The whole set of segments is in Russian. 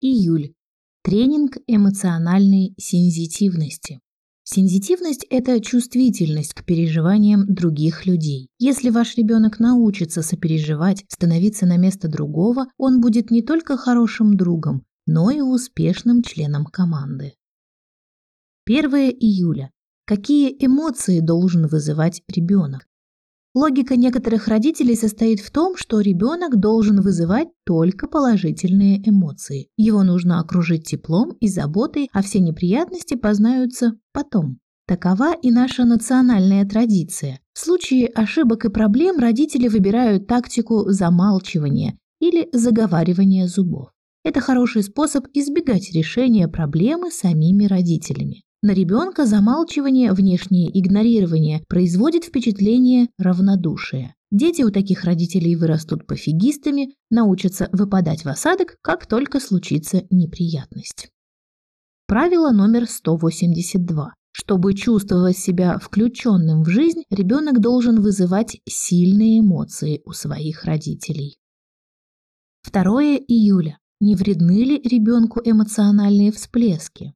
Июль. Тренинг эмоциональной сензитивности. Сензитивность – это чувствительность к переживаниям других людей. Если ваш ребенок научится сопереживать, становиться на место другого, он будет не только хорошим другом, но и успешным членом команды. 1 июля. Какие эмоции должен вызывать ребенок? Логика некоторых родителей состоит в том, что ребенок должен вызывать только положительные эмоции. Его нужно окружить теплом и заботой, а все неприятности познаются потом. Такова и наша национальная традиция. В случае ошибок и проблем родители выбирают тактику замалчивания или заговаривания зубов. Это хороший способ избегать решения проблемы самими родителями. На ребенка замалчивание, внешнее игнорирование производит впечатление равнодушия. Дети у таких родителей вырастут пофигистами, научатся выпадать в осадок, как только случится неприятность. Правило номер 182. Чтобы чувствовать себя включенным в жизнь, ребенок должен вызывать сильные эмоции у своих родителей. 2 июля. Не вредны ли ребенку эмоциональные всплески?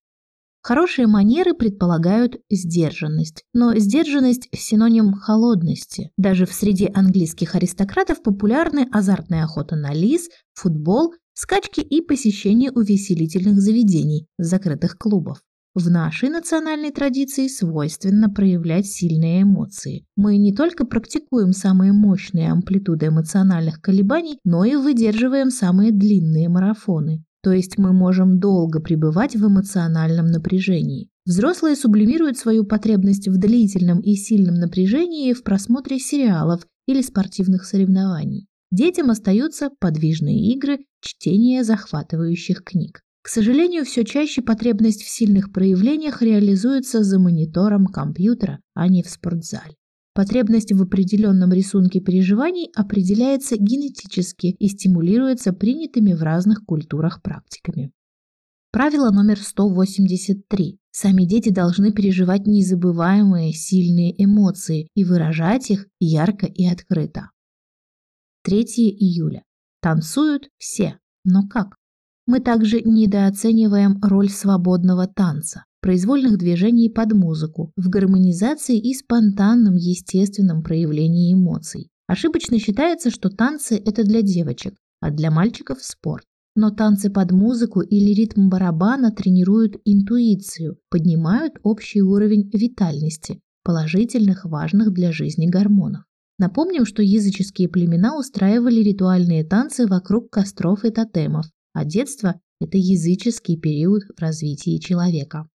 Хорошие манеры предполагают сдержанность, но сдержанность – синоним холодности. Даже в среде английских аристократов популярны азартная охота на лис, футбол, скачки и посещение увеселительных заведений, закрытых клубов. В нашей национальной традиции свойственно проявлять сильные эмоции. Мы не только практикуем самые мощные амплитуды эмоциональных колебаний, но и выдерживаем самые длинные марафоны. То есть мы можем долго пребывать в эмоциональном напряжении. Взрослые сублимируют свою потребность в длительном и сильном напряжении в просмотре сериалов или спортивных соревнований. Детям остаются подвижные игры, чтение захватывающих книг. К сожалению, все чаще потребность в сильных проявлениях реализуется за монитором компьютера, а не в спортзале. Потребность в определенном рисунке переживаний определяется генетически и стимулируется принятыми в разных культурах практиками. Правило номер 183. Сами дети должны переживать незабываемые сильные эмоции и выражать их ярко и открыто. 3 июля. Танцуют все, но как? Мы также недооцениваем роль свободного танца произвольных движений под музыку, в гармонизации и спонтанном естественном проявлении эмоций. Ошибочно считается, что танцы – это для девочек, а для мальчиков – спорт. Но танцы под музыку или ритм барабана тренируют интуицию, поднимают общий уровень витальности, положительных, важных для жизни гормонов. Напомним, что языческие племена устраивали ритуальные танцы вокруг костров и тотемов, а детство – это языческий период в развитии человека.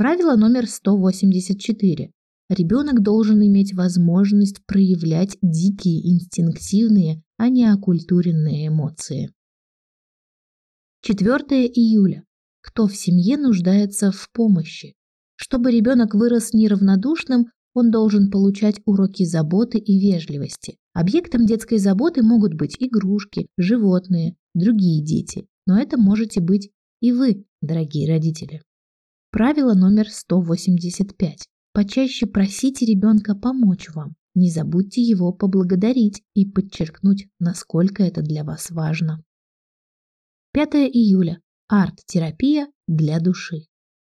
Правило номер 184. Ребенок должен иметь возможность проявлять дикие, инстинктивные, а не окультуренные эмоции. 4 июля. Кто в семье нуждается в помощи? Чтобы ребенок вырос неравнодушным, он должен получать уроки заботы и вежливости. Объектом детской заботы могут быть игрушки, животные, другие дети. Но это можете быть и вы, дорогие родители. Правило номер 185. Почаще просите ребенка помочь вам. Не забудьте его поблагодарить и подчеркнуть, насколько это для вас важно. 5 июля. Арт-терапия для души.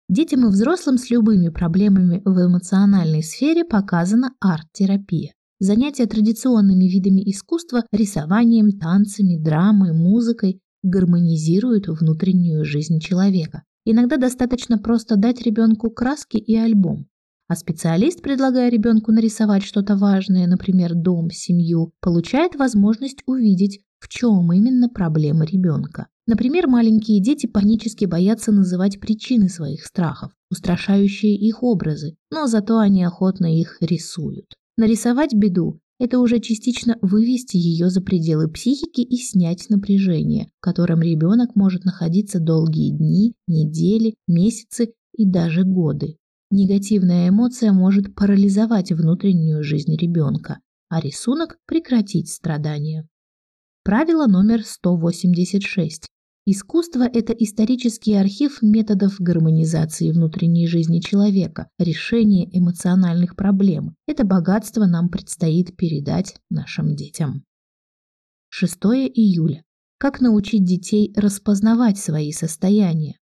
Детям и взрослым с любыми проблемами в эмоциональной сфере показана арт-терапия. Занятия традиционными видами искусства, рисованием, танцами, драмой, музыкой гармонизируют внутреннюю жизнь человека. Иногда достаточно просто дать ребенку краски и альбом. А специалист, предлагая ребенку нарисовать что-то важное, например, дом, семью, получает возможность увидеть, в чем именно проблема ребенка. Например, маленькие дети панически боятся называть причины своих страхов, устрашающие их образы, но зато они охотно их рисуют. Нарисовать беду это уже частично вывести ее за пределы психики и снять напряжение, в котором ребенок может находиться долгие дни, недели, месяцы и даже годы. Негативная эмоция может парализовать внутреннюю жизнь ребенка, а рисунок прекратить страдания. Правило номер 186. Искусство – это исторический архив методов гармонизации внутренней жизни человека, решения эмоциональных проблем. Это богатство нам предстоит передать нашим детям. 6 июля. как научить детей распознавать свои состояния.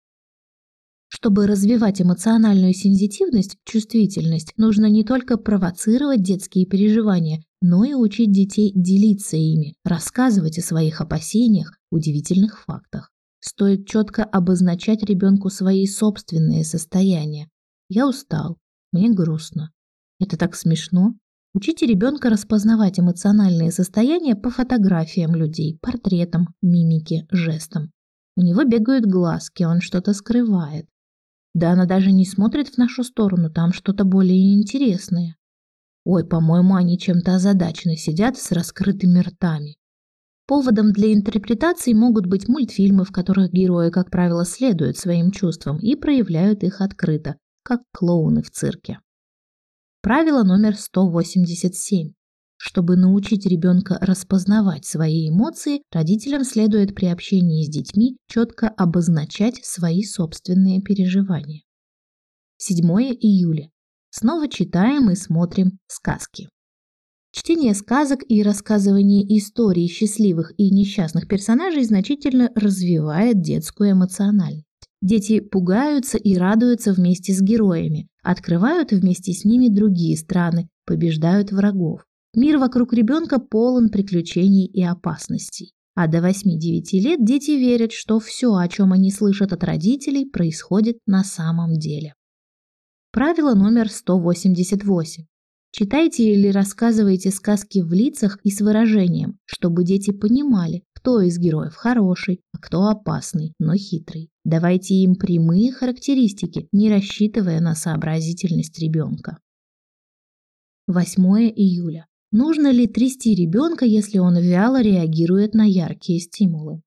Чтобы развивать эмоциональную сензитивность, чувствительность, нужно не только провоцировать детские переживания, но и учить детей делиться ими, рассказывать о своих опасениях, удивительных фактах. Стоит четко обозначать ребенку свои собственные состояния. Я устал, мне грустно. Это так смешно. Учите ребенка распознавать эмоциональные состояния по фотографиям людей, портретам, мимике, жестам. У него бегают глазки, он что-то скрывает. Да она даже не смотрит в нашу сторону, там что-то более интересное. Ой, по-моему, они чем-то озадачены, сидят с раскрытыми ртами. Поводом для интерпретации могут быть мультфильмы, в которых герои, как правило, следуют своим чувствам и проявляют их открыто, как клоуны в цирке. Правило номер 187. Чтобы научить ребенка распознавать свои эмоции, родителям следует при общении с детьми четко обозначать свои собственные переживания. 7 июля. Снова читаем и смотрим сказки. Чтение сказок и рассказывание историй счастливых и несчастных персонажей значительно развивает детскую эмоциональность. Дети пугаются и радуются вместе с героями, открывают вместе с ними другие страны, побеждают врагов. Мир вокруг ребенка полон приключений и опасностей. А до 8-9 лет дети верят, что все, о чем они слышат от родителей, происходит на самом деле. Правило номер 188. Читайте или рассказывайте сказки в лицах и с выражением, чтобы дети понимали, кто из героев хороший, а кто опасный, но хитрый. Давайте им прямые характеристики, не рассчитывая на сообразительность ребенка. 8 июля. Нужно ли трясти ребенка, если он вяло реагирует на яркие стимулы?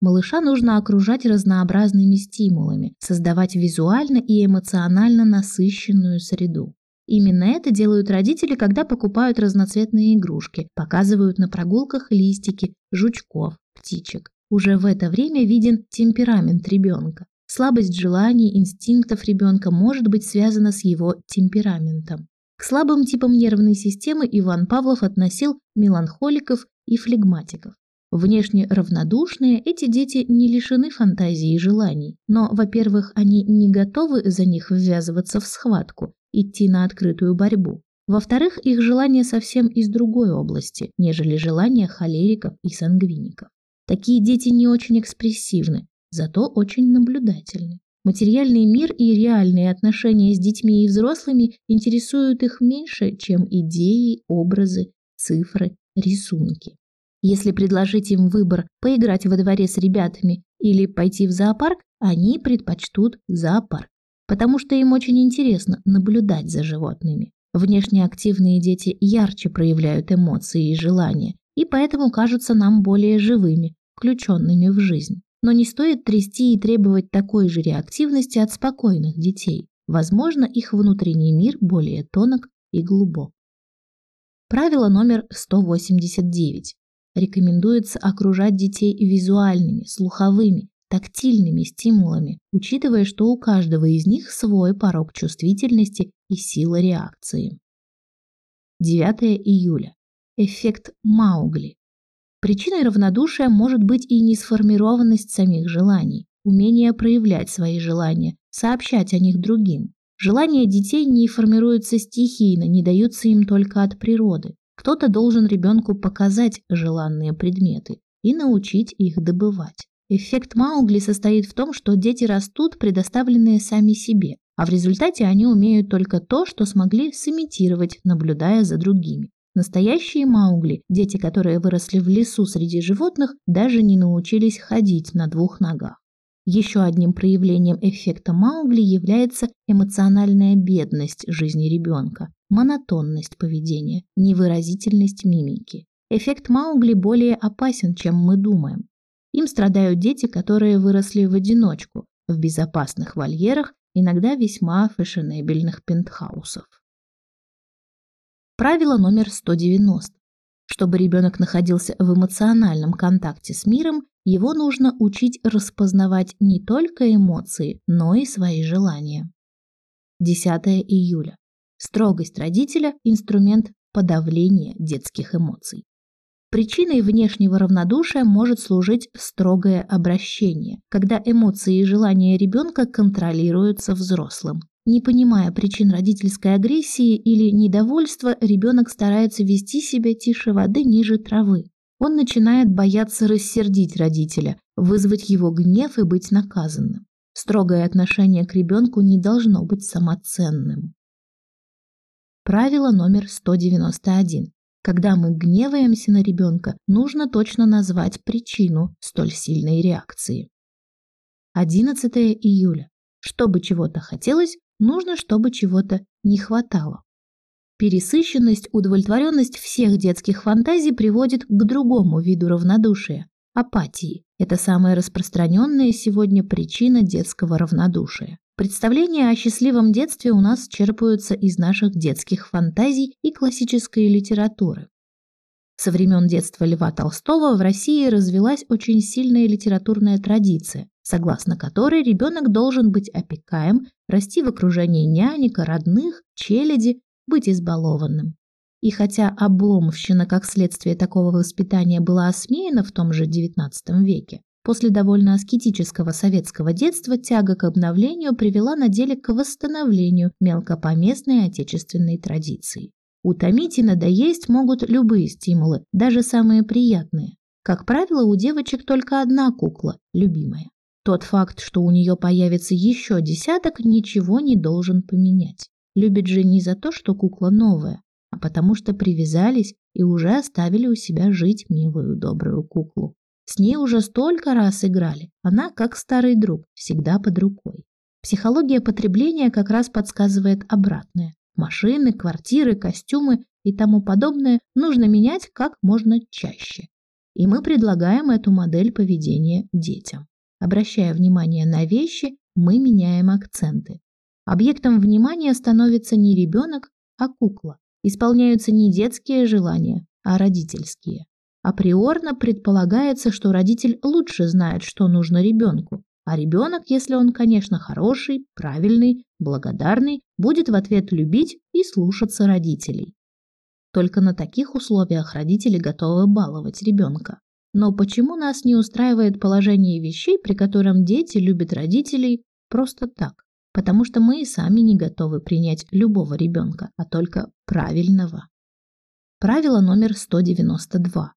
Малыша нужно окружать разнообразными стимулами, создавать визуально и эмоционально насыщенную среду. Именно это делают родители, когда покупают разноцветные игрушки, показывают на прогулках листики, жучков, птичек. Уже в это время виден темперамент ребенка. Слабость желаний, инстинктов ребенка может быть связана с его темпераментом. К слабым типам нервной системы Иван Павлов относил меланхоликов и флегматиков. Внешне равнодушные, эти дети не лишены фантазии и желаний, но, во-первых, они не готовы за них ввязываться в схватку, идти на открытую борьбу. Во-вторых, их желания совсем из другой области, нежели желания холериков и сангвиников. Такие дети не очень экспрессивны, зато очень наблюдательны. Материальный мир и реальные отношения с детьми и взрослыми интересуют их меньше, чем идеи, образы, цифры, рисунки. Если предложить им выбор поиграть во дворе с ребятами или пойти в зоопарк, они предпочтут зоопарк потому что им очень интересно наблюдать за животными. Внешне активные дети ярче проявляют эмоции и желания, и поэтому кажутся нам более живыми, включенными в жизнь. Но не стоит трясти и требовать такой же реактивности от спокойных детей. Возможно, их внутренний мир более тонок и глубок. Правило номер 189. Рекомендуется окружать детей визуальными, слуховыми, тактильными стимулами, учитывая, что у каждого из них свой порог чувствительности и сила реакции. 9 июля. Эффект Маугли. Причиной равнодушия может быть и несформированность самих желаний, умение проявлять свои желания, сообщать о них другим. Желания детей не формируются стихийно, не даются им только от природы. Кто-то должен ребенку показать желанные предметы и научить их добывать. Эффект Маугли состоит в том, что дети растут, предоставленные сами себе, а в результате они умеют только то, что смогли сымитировать, наблюдая за другими. Настоящие Маугли, дети, которые выросли в лесу среди животных, даже не научились ходить на двух ногах. Еще одним проявлением эффекта Маугли является эмоциональная бедность жизни ребенка, монотонность поведения, невыразительность мимики. Эффект Маугли более опасен, чем мы думаем. Им страдают дети, которые выросли в одиночку, в безопасных вольерах, иногда весьма фешенебельных пентхаусов. Правило номер 190. Чтобы ребенок находился в эмоциональном контакте с миром, его нужно учить распознавать не только эмоции, но и свои желания. 10 июля. Строгость родителя – инструмент подавления детских эмоций. Причиной внешнего равнодушия может служить строгое обращение, когда эмоции и желания ребенка контролируются взрослым. Не понимая причин родительской агрессии или недовольства, ребенок старается вести себя тише воды ниже травы. Он начинает бояться рассердить родителя, вызвать его гнев и быть наказанным. Строгое отношение к ребенку не должно быть самоценным. Правило номер 191. Когда мы гневаемся на ребенка, нужно точно назвать причину столь сильной реакции. 11 июля. Чтобы чего-то хотелось, нужно, чтобы чего-то не хватало. Пересыщенность, удовлетворенность всех детских фантазий приводит к другому виду равнодушия – апатии. Это самая распространенная сегодня причина детского равнодушия. Представления о счастливом детстве у нас черпаются из наших детских фантазий и классической литературы. Со времен детства Льва Толстого в России развилась очень сильная литературная традиция, согласно которой ребенок должен быть опекаем, расти в окружении няника, родных, челяди, быть избалованным. И хотя обломовщина как следствие такого воспитания была осмеяна в том же XIX веке, После довольно аскетического советского детства тяга к обновлению привела на деле к восстановлению мелкопоместной отечественной традиции. Утомить и надоесть могут любые стимулы, даже самые приятные. Как правило, у девочек только одна кукла, любимая. Тот факт, что у нее появится еще десяток, ничего не должен поменять. Любит же не за то, что кукла новая, а потому что привязались и уже оставили у себя жить милую добрую куклу. С ней уже столько раз играли. Она, как старый друг, всегда под рукой. Психология потребления как раз подсказывает обратное. Машины, квартиры, костюмы и тому подобное нужно менять как можно чаще. И мы предлагаем эту модель поведения детям. Обращая внимание на вещи, мы меняем акценты. Объектом внимания становится не ребенок, а кукла. Исполняются не детские желания, а родительские. Априорно предполагается, что родитель лучше знает, что нужно ребенку, а ребенок, если он, конечно, хороший, правильный, благодарный, будет в ответ любить и слушаться родителей. Только на таких условиях родители готовы баловать ребенка. Но почему нас не устраивает положение вещей, при котором дети любят родителей просто так? Потому что мы и сами не готовы принять любого ребенка, а только правильного. Правило номер 192.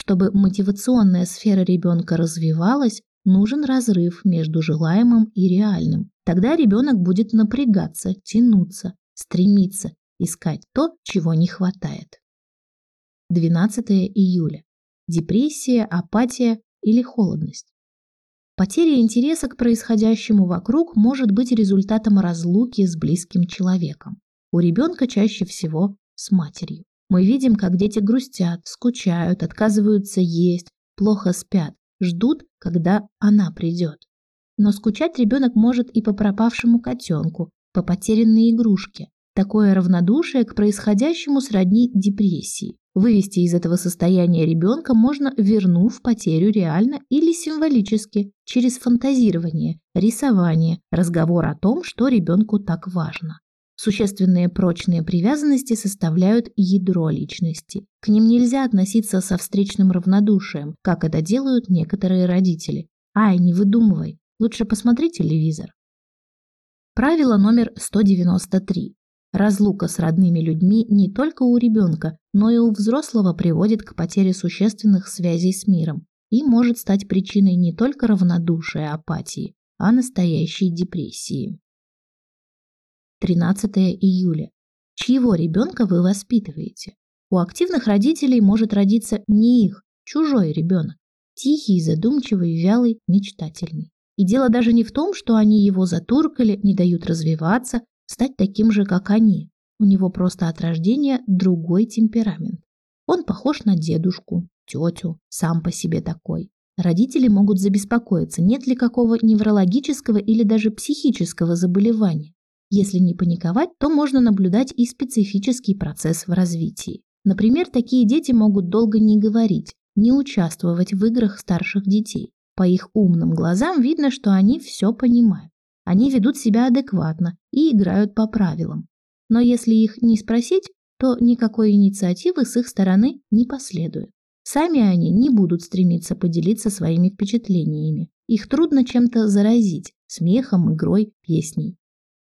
Чтобы мотивационная сфера ребенка развивалась, нужен разрыв между желаемым и реальным. Тогда ребенок будет напрягаться, тянуться, стремиться, искать то, чего не хватает. 12 июля. Депрессия, апатия или холодность. Потеря интереса к происходящему вокруг может быть результатом разлуки с близким человеком. У ребенка чаще всего с матерью. Мы видим, как дети грустят, скучают, отказываются есть, плохо спят, ждут, когда она придет. Но скучать ребенок может и по пропавшему котенку, по потерянной игрушке. Такое равнодушие к происходящему сродни депрессии. Вывести из этого состояния ребенка можно, вернув потерю реально или символически, через фантазирование, рисование, разговор о том, что ребенку так важно. Существенные прочные привязанности составляют ядро личности. К ним нельзя относиться со встречным равнодушием, как это делают некоторые родители. Ай, не выдумывай, лучше посмотри телевизор. Правило номер 193. Разлука с родными людьми не только у ребенка, но и у взрослого приводит к потере существенных связей с миром и может стать причиной не только равнодушия, апатии, а настоящей депрессии. 13 июля. Чьего ребенка вы воспитываете? У активных родителей может родиться не их, чужой ребенок. Тихий, задумчивый, вялый, мечтательный. И дело даже не в том, что они его затуркали, не дают развиваться, стать таким же, как они. У него просто от рождения другой темперамент. Он похож на дедушку, тетю, сам по себе такой. Родители могут забеспокоиться, нет ли какого неврологического или даже психического заболевания. Если не паниковать, то можно наблюдать и специфический процесс в развитии. Например, такие дети могут долго не говорить, не участвовать в играх старших детей. По их умным глазам видно, что они все понимают. Они ведут себя адекватно и играют по правилам. Но если их не спросить, то никакой инициативы с их стороны не последует. Сами они не будут стремиться поделиться своими впечатлениями. Их трудно чем-то заразить – смехом, игрой, песней.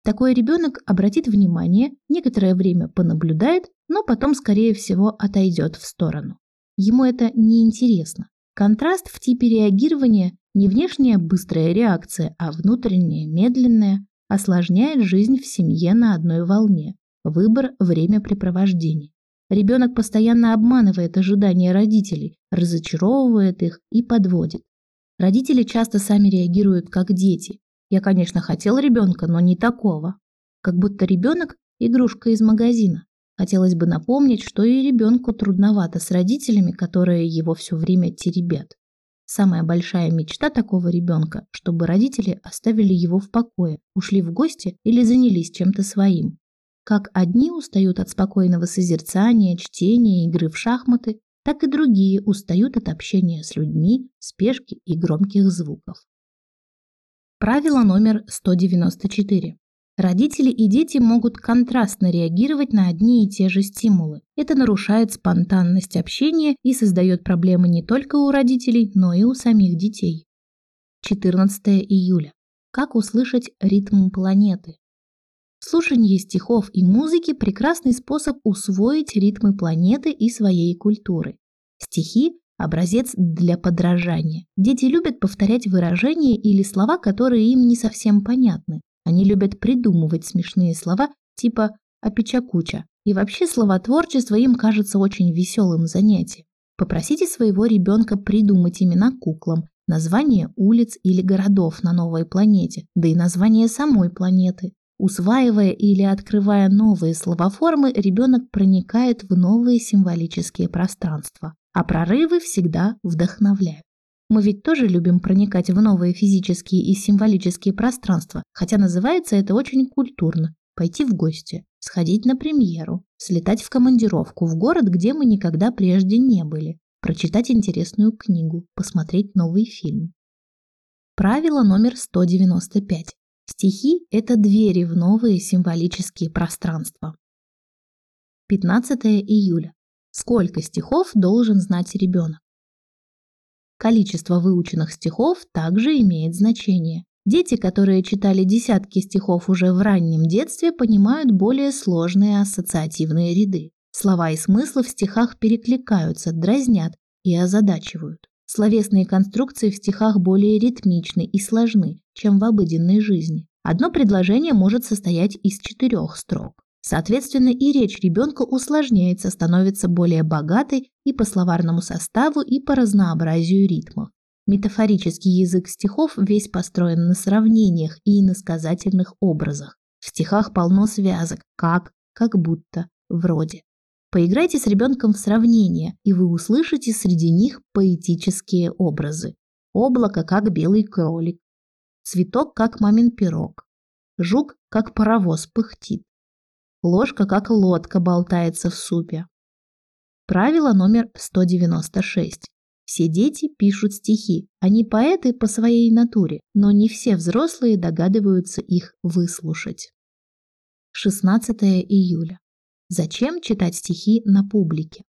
Такой ребенок обратит внимание, некоторое время понаблюдает, но потом, скорее всего, отойдет в сторону. Ему это не интересно. Контраст в типе реагирования не внешняя быстрая реакция, а внутренняя медленная осложняет жизнь в семье на одной волне. Выбор времяпрепровождения. Ребенок постоянно обманывает ожидания родителей, разочаровывает их и подводит. Родители часто сами реагируют как дети. Я, конечно, хотел ребенка, но не такого. Как будто ребенок – игрушка из магазина. Хотелось бы напомнить, что и ребенку трудновато с родителями, которые его все время теребят. Самая большая мечта такого ребенка, чтобы родители оставили его в покое, ушли в гости или занялись чем-то своим. Как одни устают от спокойного созерцания, чтения, игры в шахматы, так и другие устают от общения с людьми, спешки и громких звуков. Правило номер 194. Родители и дети могут контрастно реагировать на одни и те же стимулы. Это нарушает спонтанность общения и создает проблемы не только у родителей, но и у самих детей. 14 июля. Как услышать ритм планеты? Слушание стихов и музыки – прекрасный способ усвоить ритмы планеты и своей культуры. Стихи – образец для подражания. Дети любят повторять выражения или слова, которые им не совсем понятны. Они любят придумывать смешные слова типа «опечакуча». И вообще словотворчество им кажется очень веселым занятием. Попросите своего ребенка придумать имена куклам, название улиц или городов на новой планете, да и название самой планеты. Усваивая или открывая новые словоформы, ребенок проникает в новые символические пространства, а прорывы всегда вдохновляют. Мы ведь тоже любим проникать в новые физические и символические пространства, хотя называется это очень культурно. Пойти в гости, сходить на премьеру, слетать в командировку в город, где мы никогда прежде не были, прочитать интересную книгу, посмотреть новый фильм. Правило номер 195. Стихи – это двери в новые символические пространства. 15 июля. Сколько стихов должен знать ребенок? Количество выученных стихов также имеет значение. Дети, которые читали десятки стихов уже в раннем детстве, понимают более сложные ассоциативные ряды. Слова и смыслы в стихах перекликаются, дразнят и озадачивают. Словесные конструкции в стихах более ритмичны и сложны, чем в обыденной жизни. Одно предложение может состоять из четырех строк. Соответственно, и речь ребенка усложняется, становится более богатой и по словарному составу, и по разнообразию ритмов. Метафорический язык стихов весь построен на сравнениях и иносказательных образах. В стихах полно связок «как», «как будто», «вроде». Поиграйте с ребенком в сравнения, и вы услышите среди них поэтические образы. Облако, как белый кролик. Цветок, как мамин пирог. Жук, как паровоз, пыхтит. Ложка, как лодка, болтается в супе. Правило номер 196. Все дети пишут стихи. Они поэты по своей натуре, но не все взрослые догадываются их выслушать. 16 июля. Зачем читать стихи на публике?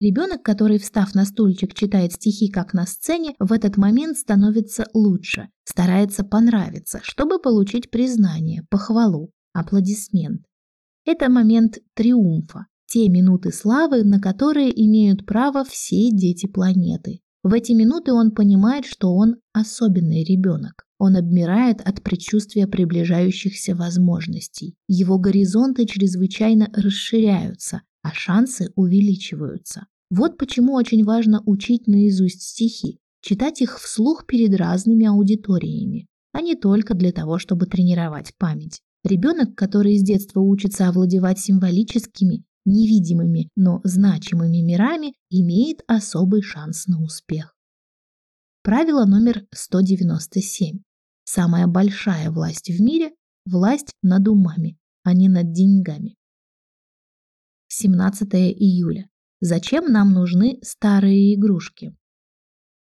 Ребенок, который, встав на стульчик, читает стихи как на сцене, в этот момент становится лучше, старается понравиться, чтобы получить признание, похвалу, аплодисмент. Это момент триумфа, те минуты славы, на которые имеют право все дети планеты. В эти минуты он понимает, что он особенный ребенок. Он обмирает от предчувствия приближающихся возможностей. Его горизонты чрезвычайно расширяются, а шансы увеличиваются. Вот почему очень важно учить наизусть стихи, читать их вслух перед разными аудиториями, а не только для того, чтобы тренировать память. Ребенок, который с детства учится овладевать символическими, невидимыми, но значимыми мирами, имеет особый шанс на успех. Правило номер 197. Самая большая власть в мире – власть над умами, а не над деньгами. 17 июля. Зачем нам нужны старые игрушки?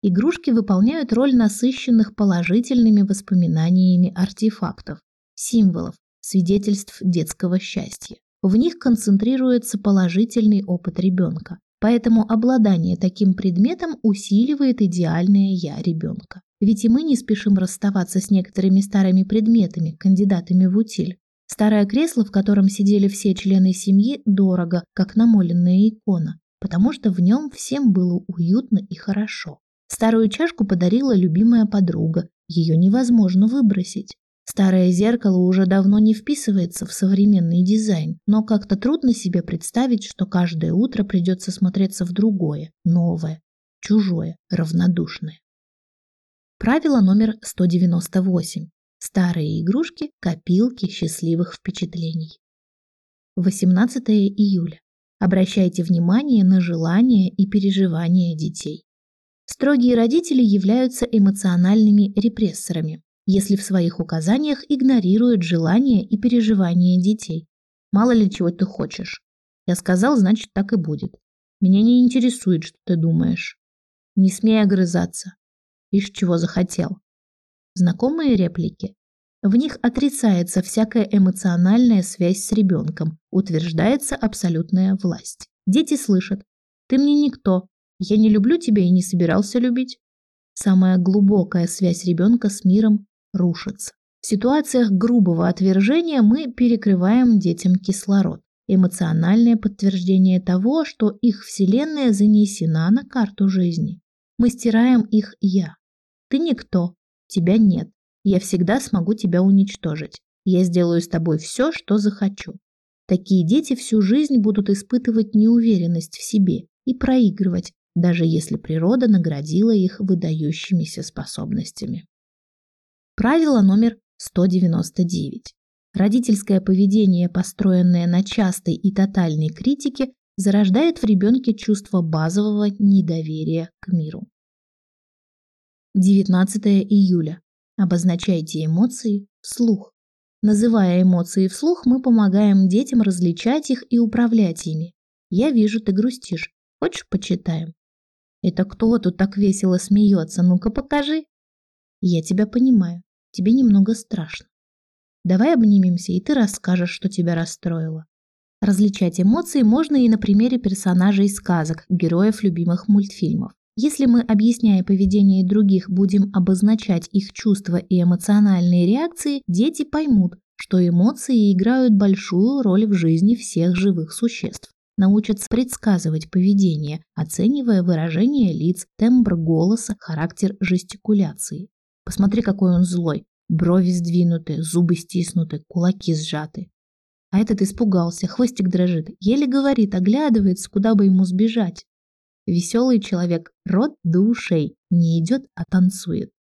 Игрушки выполняют роль насыщенных положительными воспоминаниями артефактов, символов, свидетельств детского счастья. В них концентрируется положительный опыт ребенка. Поэтому обладание таким предметом усиливает идеальное «я» ребенка. Ведь и мы не спешим расставаться с некоторыми старыми предметами, кандидатами в утиль. Старое кресло, в котором сидели все члены семьи, дорого, как намоленная икона, потому что в нем всем было уютно и хорошо. Старую чашку подарила любимая подруга, ее невозможно выбросить. Старое зеркало уже давно не вписывается в современный дизайн, но как-то трудно себе представить, что каждое утро придется смотреться в другое, новое, чужое, равнодушное. Правило номер 198. Старые игрушки – копилки счастливых впечатлений. 18 июля. Обращайте внимание на желания и переживания детей. Строгие родители являются эмоциональными репрессорами, если в своих указаниях игнорируют желания и переживания детей. Мало ли чего ты хочешь. Я сказал, значит так и будет. Меня не интересует, что ты думаешь. Не смей огрызаться. Ишь, чего захотел. Знакомые реплики? В них отрицается всякая эмоциональная связь с ребенком, утверждается абсолютная власть. Дети слышат «Ты мне никто, я не люблю тебя и не собирался любить». Самая глубокая связь ребенка с миром рушится. В ситуациях грубого отвержения мы перекрываем детям кислород. Эмоциональное подтверждение того, что их вселенная занесена на карту жизни. Мы стираем их «я». Ты никто, тебя нет. Я всегда смогу тебя уничтожить. Я сделаю с тобой все, что захочу. Такие дети всю жизнь будут испытывать неуверенность в себе и проигрывать, даже если природа наградила их выдающимися способностями. Правило номер 199. Родительское поведение, построенное на частой и тотальной критике, зарождает в ребенке чувство базового недоверия к миру. 19 июля. Обозначайте эмоции вслух. Называя эмоции вслух, мы помогаем детям различать их и управлять ими. Я вижу, ты грустишь. Хочешь, почитаем? Это кто тут так весело смеется? Ну-ка покажи. Я тебя понимаю. Тебе немного страшно. Давай обнимемся, и ты расскажешь, что тебя расстроило. Различать эмоции можно и на примере персонажей сказок, героев любимых мультфильмов. Если мы, объясняя поведение других, будем обозначать их чувства и эмоциональные реакции, дети поймут, что эмоции играют большую роль в жизни всех живых существ. Научатся предсказывать поведение, оценивая выражение лиц, тембр голоса, характер жестикуляции. Посмотри, какой он злой. Брови сдвинуты, зубы стиснуты, кулаки сжаты. А этот испугался, хвостик дрожит, еле говорит, оглядывается, куда бы ему сбежать. Веселый человек рот до ушей, не идет, а танцует.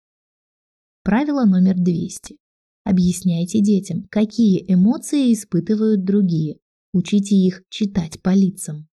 Правило номер 200. Объясняйте детям, какие эмоции испытывают другие. Учите их читать по лицам.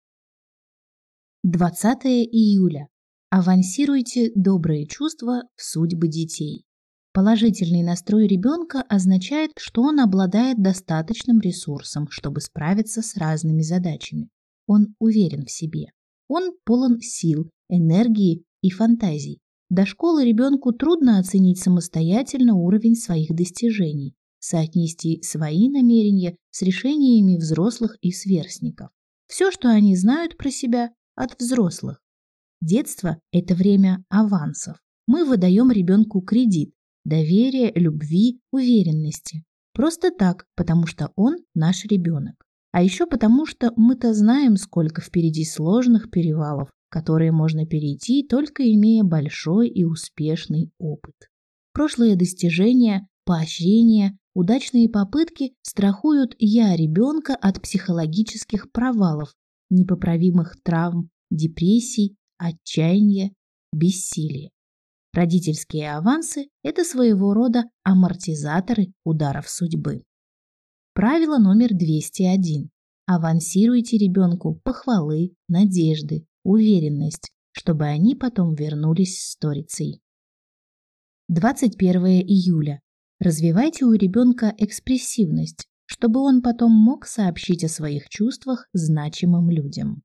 20 июля. Авансируйте добрые чувства в судьбы детей. Положительный настрой ребенка означает, что он обладает достаточным ресурсом, чтобы справиться с разными задачами. Он уверен в себе. Он полон сил, энергии и фантазий. До школы ребенку трудно оценить самостоятельно уровень своих достижений, соотнести свои намерения с решениями взрослых и сверстников. Все, что они знают про себя, от взрослых. Детство – это время авансов. Мы выдаем ребенку кредит, доверие, любви, уверенности. Просто так, потому что он наш ребенок. А еще потому, что мы-то знаем, сколько впереди сложных перевалов, которые можно перейти, только имея большой и успешный опыт. Прошлые достижения, поощрения, удачные попытки страхуют я ребенка от психологических провалов, непоправимых травм, депрессий, отчаяние, бессилие. Родительские авансы – это своего рода амортизаторы ударов судьбы. Правило номер 201. Авансируйте ребенку похвалы, надежды, уверенность, чтобы они потом вернулись с сторицей. 21 июля. Развивайте у ребенка экспрессивность, чтобы он потом мог сообщить о своих чувствах значимым людям.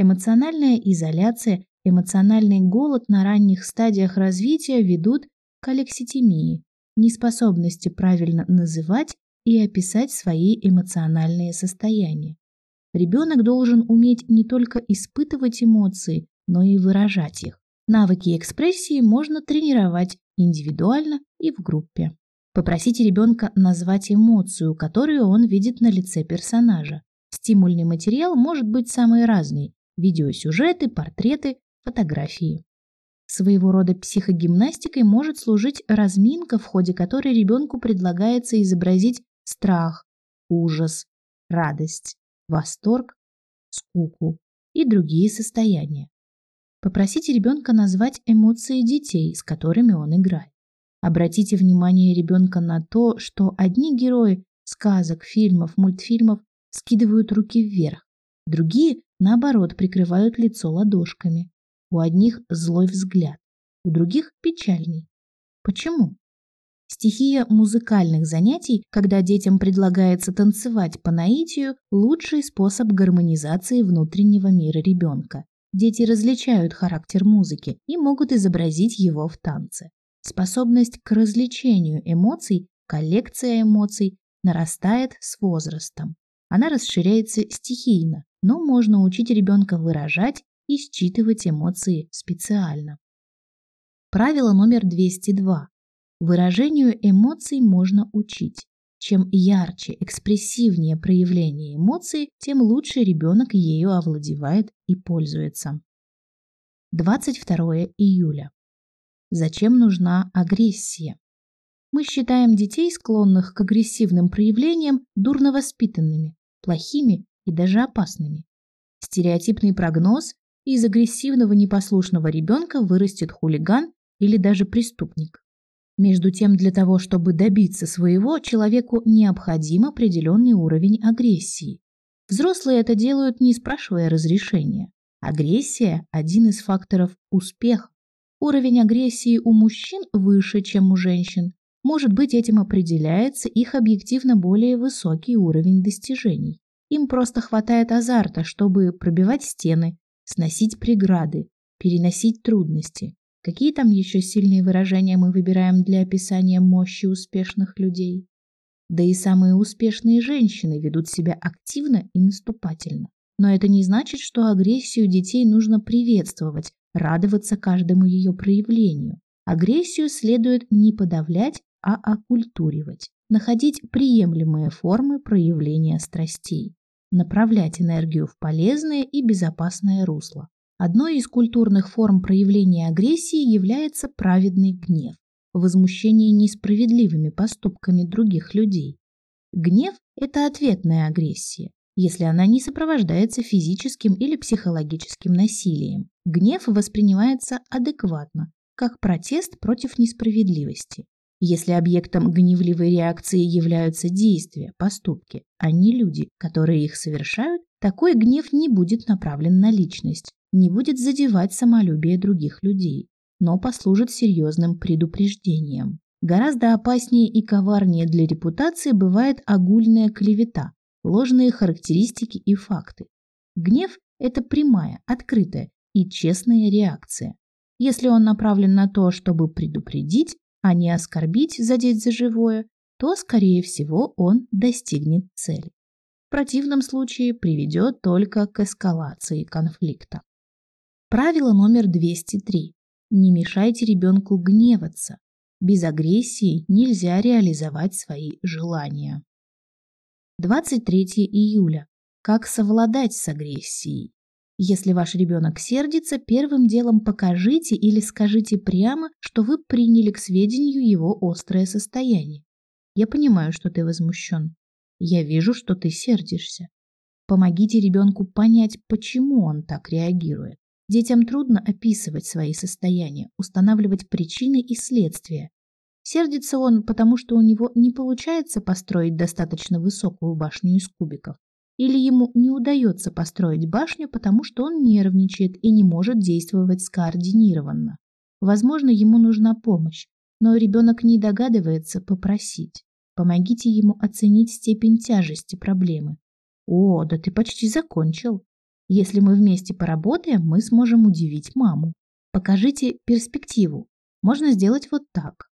Эмоциональная изоляция, эмоциональный голод на ранних стадиях развития ведут к алекситимии, неспособности правильно называть и описать свои эмоциональные состояния. Ребенок должен уметь не только испытывать эмоции, но и выражать их. Навыки экспрессии можно тренировать индивидуально и в группе. Попросите ребенка назвать эмоцию, которую он видит на лице персонажа. Стимульный материал может быть самый разный – видеосюжеты, портреты, фотографии. Своего рода психогимнастикой может служить разминка, в ходе которой ребенку предлагается изобразить страх, ужас, радость, восторг, скуку и другие состояния. Попросите ребенка назвать эмоции детей, с которыми он играет. Обратите внимание ребенка на то, что одни герои сказок, фильмов, мультфильмов скидывают руки вверх, другие, наоборот, прикрывают лицо ладошками. У одних злой взгляд, у других печальный. Почему? Стихия музыкальных занятий, когда детям предлагается танцевать по наитию, лучший способ гармонизации внутреннего мира ребенка. Дети различают характер музыки и могут изобразить его в танце. Способность к развлечению эмоций, коллекция эмоций нарастает с возрастом. Она расширяется стихийно, но можно учить ребенка выражать и считывать эмоции специально. Правило номер 202. Выражению эмоций можно учить. Чем ярче, экспрессивнее проявление эмоций, тем лучше ребенок ею овладевает и пользуется. 22 июля. Зачем нужна агрессия? Мы считаем детей, склонных к агрессивным проявлениям, дурно воспитанными, плохими и даже опасными. Стереотипный прогноз – из агрессивного непослушного ребенка вырастет хулиган или даже преступник. Между тем, для того, чтобы добиться своего, человеку необходим определенный уровень агрессии. Взрослые это делают, не спрашивая разрешения. Агрессия – один из факторов успеха. Уровень агрессии у мужчин выше, чем у женщин. Может быть, этим определяется их объективно более высокий уровень достижений. Им просто хватает азарта, чтобы пробивать стены, сносить преграды, переносить трудности. Какие там еще сильные выражения мы выбираем для описания мощи успешных людей? Да и самые успешные женщины ведут себя активно и наступательно. Но это не значит, что агрессию детей нужно приветствовать, радоваться каждому ее проявлению. Агрессию следует не подавлять, а окультуривать, находить приемлемые формы проявления страстей, направлять энергию в полезное и безопасное русло. Одной из культурных форм проявления агрессии является праведный гнев, возмущение несправедливыми поступками других людей. Гнев – это ответная агрессия, если она не сопровождается физическим или психологическим насилием. Гнев воспринимается адекватно, как протест против несправедливости. Если объектом гневливой реакции являются действия, поступки, а не люди, которые их совершают, такой гнев не будет направлен на личность, не будет задевать самолюбие других людей, но послужит серьезным предупреждением. Гораздо опаснее и коварнее для репутации бывает огульная клевета, ложные характеристики и факты. Гнев – это прямая, открытая и честная реакция. Если он направлен на то, чтобы предупредить, а не оскорбить, задеть за живое, то, скорее всего, он достигнет цели. В противном случае приведет только к эскалации конфликта. Правило номер 203. Не мешайте ребенку гневаться. Без агрессии нельзя реализовать свои желания. 23 июля. Как совладать с агрессией? Если ваш ребенок сердится, первым делом покажите или скажите прямо, что вы приняли к сведению его острое состояние. Я понимаю, что ты возмущен. Я вижу, что ты сердишься. Помогите ребенку понять, почему он так реагирует. Детям трудно описывать свои состояния, устанавливать причины и следствия. Сердится он, потому что у него не получается построить достаточно высокую башню из кубиков. Или ему не удается построить башню, потому что он нервничает и не может действовать скоординированно. Возможно, ему нужна помощь, но ребенок не догадывается попросить. Помогите ему оценить степень тяжести проблемы. «О, да ты почти закончил!» Если мы вместе поработаем, мы сможем удивить маму. Покажите перспективу. Можно сделать вот так.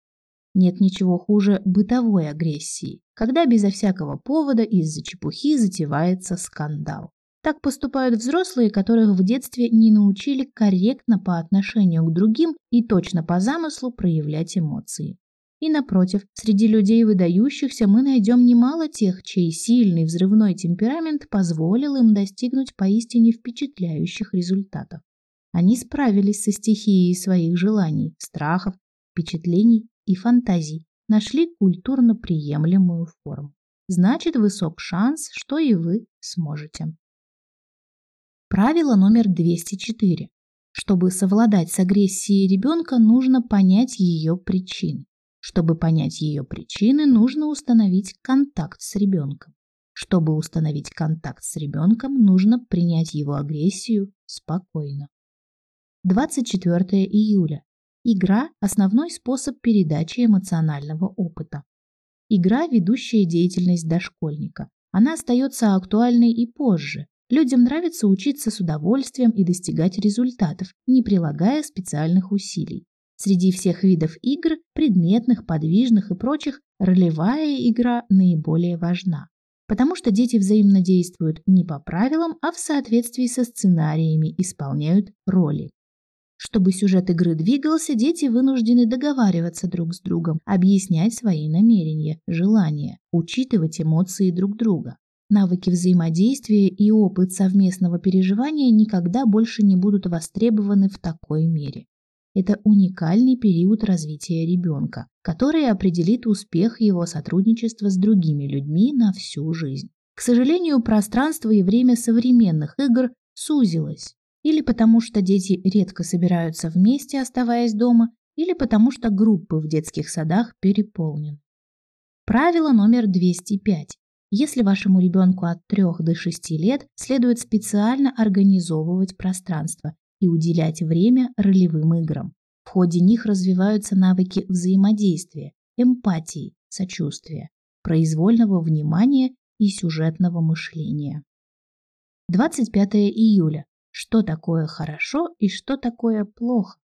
Нет ничего хуже бытовой агрессии, когда безо всякого повода из-за чепухи затевается скандал. Так поступают взрослые, которых в детстве не научили корректно по отношению к другим и точно по замыслу проявлять эмоции. И напротив, среди людей выдающихся мы найдем немало тех, чей сильный взрывной темперамент позволил им достигнуть поистине впечатляющих результатов. Они справились со стихией своих желаний, страхов, впечатлений и фантазий, нашли культурно приемлемую форму. Значит, высок шанс, что и вы сможете. Правило номер 204. Чтобы совладать с агрессией ребенка, нужно понять ее причины. Чтобы понять ее причины, нужно установить контакт с ребенком. Чтобы установить контакт с ребенком, нужно принять его агрессию спокойно. 24 июля. Игра – основной способ передачи эмоционального опыта. Игра – ведущая деятельность дошкольника. Она остается актуальной и позже, Людям нравится учиться с удовольствием и достигать результатов, не прилагая специальных усилий. Среди всех видов игр, предметных, подвижных и прочих, ролевая игра наиболее важна. Потому что дети взаимодействуют не по правилам, а в соответствии со сценариями, исполняют роли. Чтобы сюжет игры двигался, дети вынуждены договариваться друг с другом, объяснять свои намерения, желания, учитывать эмоции друг друга. Навыки взаимодействия и опыт совместного переживания никогда больше не будут востребованы в такой мере. Это уникальный период развития ребенка, который определит успех его сотрудничества с другими людьми на всю жизнь. К сожалению, пространство и время современных игр сузилось. Или потому что дети редко собираются вместе, оставаясь дома, или потому что группы в детских садах переполнены. Правило номер 205. Если вашему ребенку от 3 до 6 лет следует специально организовывать пространство и уделять время ролевым играм. В ходе них развиваются навыки взаимодействия, эмпатии, сочувствия, произвольного внимания и сюжетного мышления. 25 июля. Что такое хорошо и что такое плохо?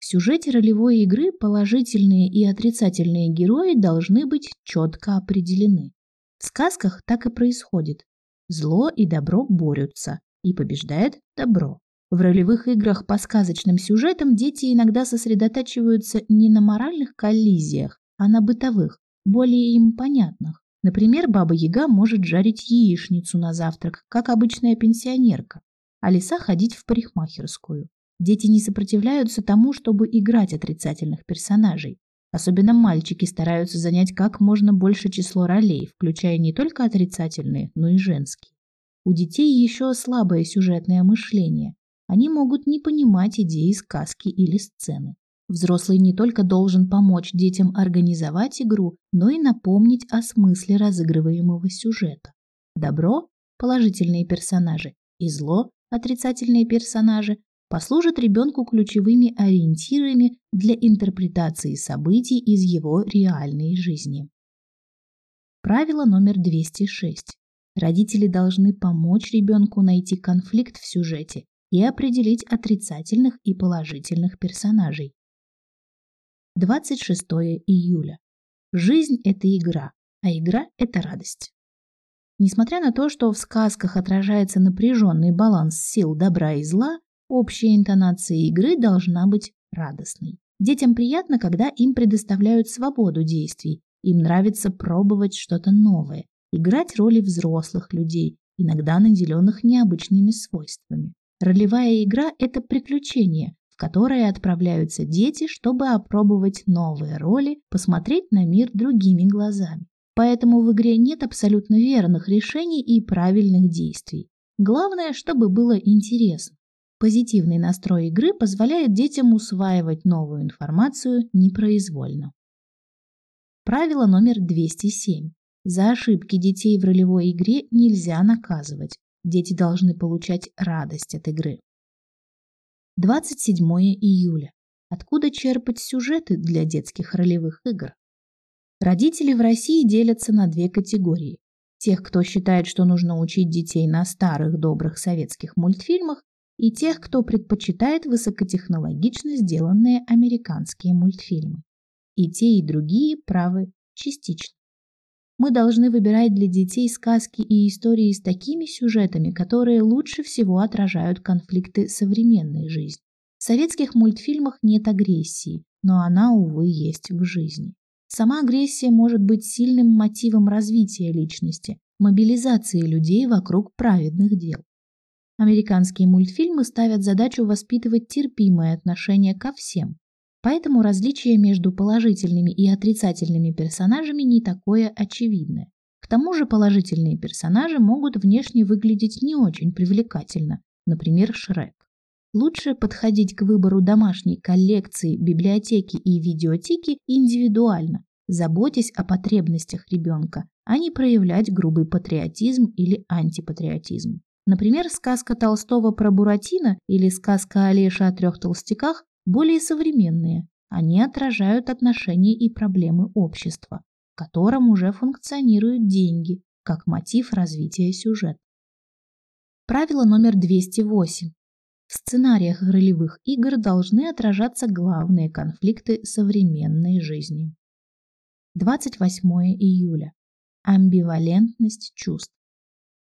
В сюжете ролевой игры положительные и отрицательные герои должны быть четко определены. В сказках так и происходит. Зло и добро борются, и побеждает добро. В ролевых играх по сказочным сюжетам дети иногда сосредотачиваются не на моральных коллизиях, а на бытовых, более им понятных. Например, Баба Яга может жарить яичницу на завтрак, как обычная пенсионерка, а лиса ходить в парикмахерскую. Дети не сопротивляются тому, чтобы играть отрицательных персонажей. Особенно мальчики стараются занять как можно больше число ролей, включая не только отрицательные, но и женские. У детей еще слабое сюжетное мышление. Они могут не понимать идеи сказки или сцены. Взрослый не только должен помочь детям организовать игру, но и напомнить о смысле разыгрываемого сюжета. Добро – положительные персонажи, и зло – отрицательные персонажи послужат ребенку ключевыми ориентирами для интерпретации событий из его реальной жизни. Правило номер 206. Родители должны помочь ребенку найти конфликт в сюжете и определить отрицательных и положительных персонажей. 26 июля. Жизнь – это игра, а игра – это радость. Несмотря на то, что в сказках отражается напряженный баланс сил добра и зла, Общая интонация игры должна быть радостной. Детям приятно, когда им предоставляют свободу действий. Им нравится пробовать что-то новое, играть роли взрослых людей, иногда наделенных необычными свойствами. Ролевая игра – это приключение, в которое отправляются дети, чтобы опробовать новые роли, посмотреть на мир другими глазами. Поэтому в игре нет абсолютно верных решений и правильных действий. Главное, чтобы было интересно. Позитивный настрой игры позволяет детям усваивать новую информацию непроизвольно. Правило номер 207. За ошибки детей в ролевой игре нельзя наказывать. Дети должны получать радость от игры. 27 июля. Откуда черпать сюжеты для детских ролевых игр? Родители в России делятся на две категории. Тех, кто считает, что нужно учить детей на старых добрых советских мультфильмах, и тех, кто предпочитает высокотехнологично сделанные американские мультфильмы. И те, и другие правы частично. Мы должны выбирать для детей сказки и истории с такими сюжетами, которые лучше всего отражают конфликты современной жизни. В советских мультфильмах нет агрессии, но она, увы, есть в жизни. Сама агрессия может быть сильным мотивом развития личности, мобилизации людей вокруг праведных дел. Американские мультфильмы ставят задачу воспитывать терпимое отношение ко всем, поэтому различие между положительными и отрицательными персонажами не такое очевидное. К тому же положительные персонажи могут внешне выглядеть не очень привлекательно, например, Шрек. Лучше подходить к выбору домашней коллекции, библиотеки и видеотеки индивидуально, заботясь о потребностях ребенка, а не проявлять грубый патриотизм или антипатриотизм. Например, сказка Толстого про Буратино или сказка Олеша о трех толстяках более современные. Они отражают отношения и проблемы общества, в котором уже функционируют деньги, как мотив развития сюжета. Правило номер 208. В сценариях ролевых игр должны отражаться главные конфликты современной жизни. 28 июля. Амбивалентность чувств.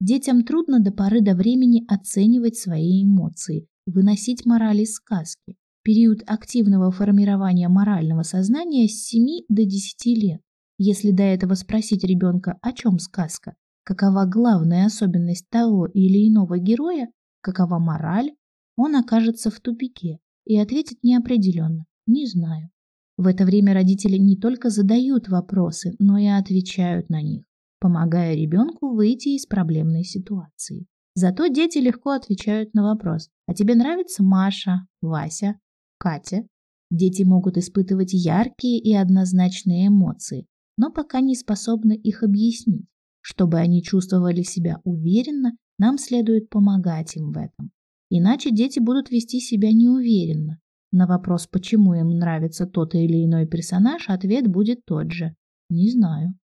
Детям трудно до поры до времени оценивать свои эмоции, выносить морали из сказки. Период активного формирования морального сознания с 7 до 10 лет. Если до этого спросить ребенка, о чем сказка, какова главная особенность того или иного героя, какова мораль, он окажется в тупике и ответит неопределенно «не знаю». В это время родители не только задают вопросы, но и отвечают на них, помогая ребенку выйти из проблемной ситуации. Зато дети легко отвечают на вопрос «А тебе нравится Маша, Вася, Катя?» Дети могут испытывать яркие и однозначные эмоции, но пока не способны их объяснить. Чтобы они чувствовали себя уверенно, нам следует помогать им в этом. Иначе дети будут вести себя неуверенно. На вопрос, почему им нравится тот или иной персонаж, ответ будет тот же. Не знаю.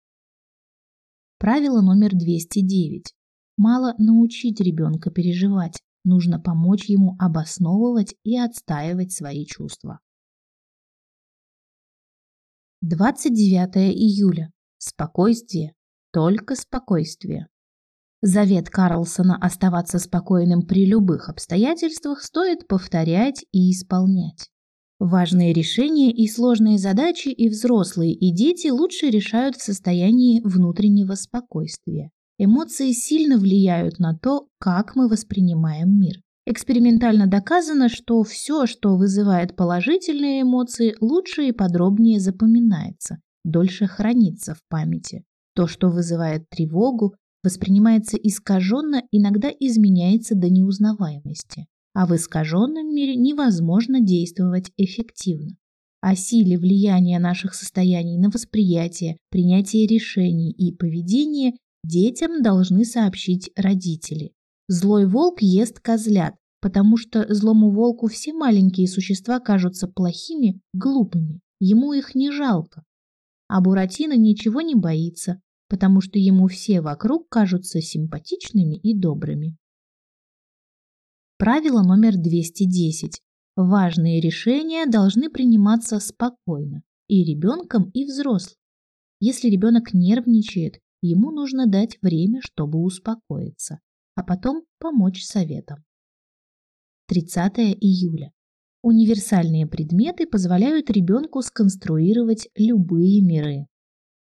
Правило номер 209. Мало научить ребенка переживать, нужно помочь ему обосновывать и отстаивать свои чувства. 29 июля. Спокойствие. Только спокойствие. Завет Карлсона оставаться спокойным при любых обстоятельствах стоит повторять и исполнять. Важные решения и сложные задачи и взрослые, и дети лучше решают в состоянии внутреннего спокойствия. Эмоции сильно влияют на то, как мы воспринимаем мир. Экспериментально доказано, что все, что вызывает положительные эмоции, лучше и подробнее запоминается, дольше хранится в памяти. То, что вызывает тревогу, воспринимается искаженно, иногда изменяется до неузнаваемости. А в искаженном мире невозможно действовать эффективно. О силе влияния наших состояний на восприятие, принятие решений и поведение детям должны сообщить родители. Злой волк ест козлят, потому что злому волку все маленькие существа кажутся плохими, глупыми. Ему их не жалко. А Буратино ничего не боится, потому что ему все вокруг кажутся симпатичными и добрыми. Правило номер 210. Важные решения должны приниматься спокойно и ребенком, и взрослым. Если ребенок нервничает, ему нужно дать время, чтобы успокоиться, а потом помочь советом. 30 июля. Универсальные предметы позволяют ребенку сконструировать любые миры.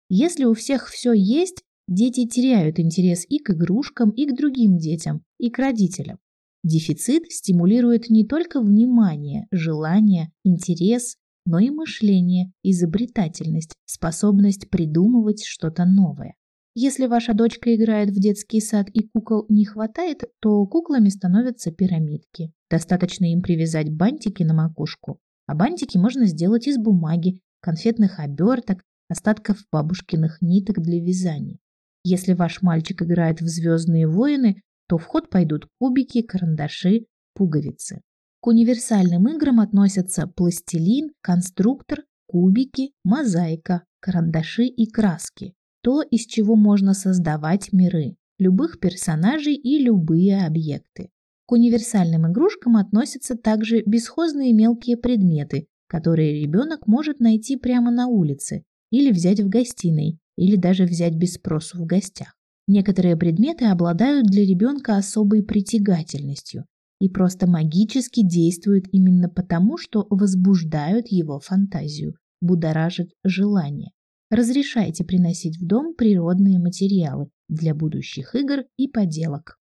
Если у всех все есть, дети теряют интерес и к игрушкам, и к другим детям, и к родителям. Дефицит стимулирует не только внимание, желание, интерес, но и мышление, изобретательность, способность придумывать что-то новое. Если ваша дочка играет в детский сад и кукол не хватает, то куклами становятся пирамидки. Достаточно им привязать бантики на макушку. А бантики можно сделать из бумаги, конфетных оберток, остатков бабушкиных ниток для вязания. Если ваш мальчик играет в «Звездные войны», то в ход пойдут кубики, карандаши, пуговицы. К универсальным играм относятся пластилин, конструктор, кубики, мозаика, карандаши и краски. То, из чего можно создавать миры, любых персонажей и любые объекты. К универсальным игрушкам относятся также бесхозные мелкие предметы, которые ребенок может найти прямо на улице или взять в гостиной, или даже взять без спросу в гостях. Некоторые предметы обладают для ребенка особой притягательностью и просто магически действуют именно потому, что возбуждают его фантазию, будоражат желание. Разрешайте приносить в дом природные материалы для будущих игр и поделок.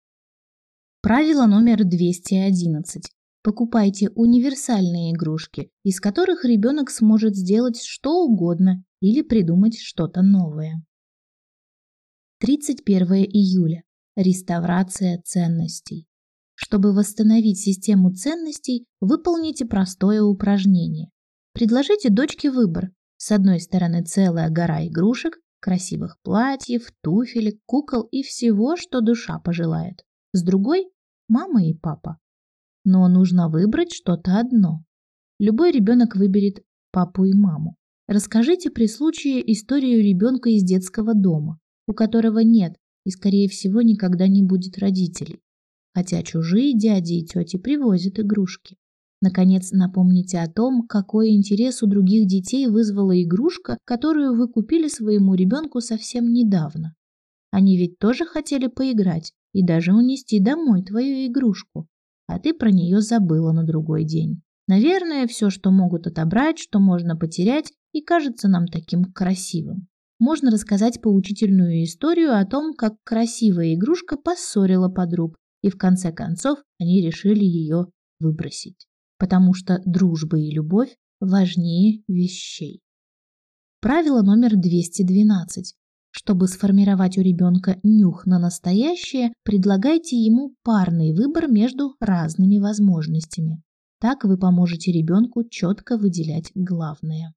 Правило номер 211. Покупайте универсальные игрушки, из которых ребенок сможет сделать что угодно или придумать что-то новое. 31 июля. Реставрация ценностей. Чтобы восстановить систему ценностей, выполните простое упражнение. Предложите дочке выбор. С одной стороны целая гора игрушек, красивых платьев, туфелек, кукол и всего, что душа пожелает. С другой – мама и папа. Но нужно выбрать что-то одно. Любой ребенок выберет папу и маму. Расскажите при случае историю ребенка из детского дома, у которого нет и, скорее всего, никогда не будет родителей. Хотя чужие дяди и тети привозят игрушки. Наконец, напомните о том, какой интерес у других детей вызвала игрушка, которую вы купили своему ребенку совсем недавно. Они ведь тоже хотели поиграть и даже унести домой твою игрушку а ты про нее забыла на другой день. Наверное, все, что могут отобрать, что можно потерять, и кажется нам таким красивым. Можно рассказать поучительную историю о том, как красивая игрушка поссорила подруг, и в конце концов они решили ее выбросить. Потому что дружба и любовь важнее вещей. Правило номер 212. Чтобы сформировать у ребенка нюх на настоящее, предлагайте ему парный выбор между разными возможностями. Так вы поможете ребенку четко выделять главное.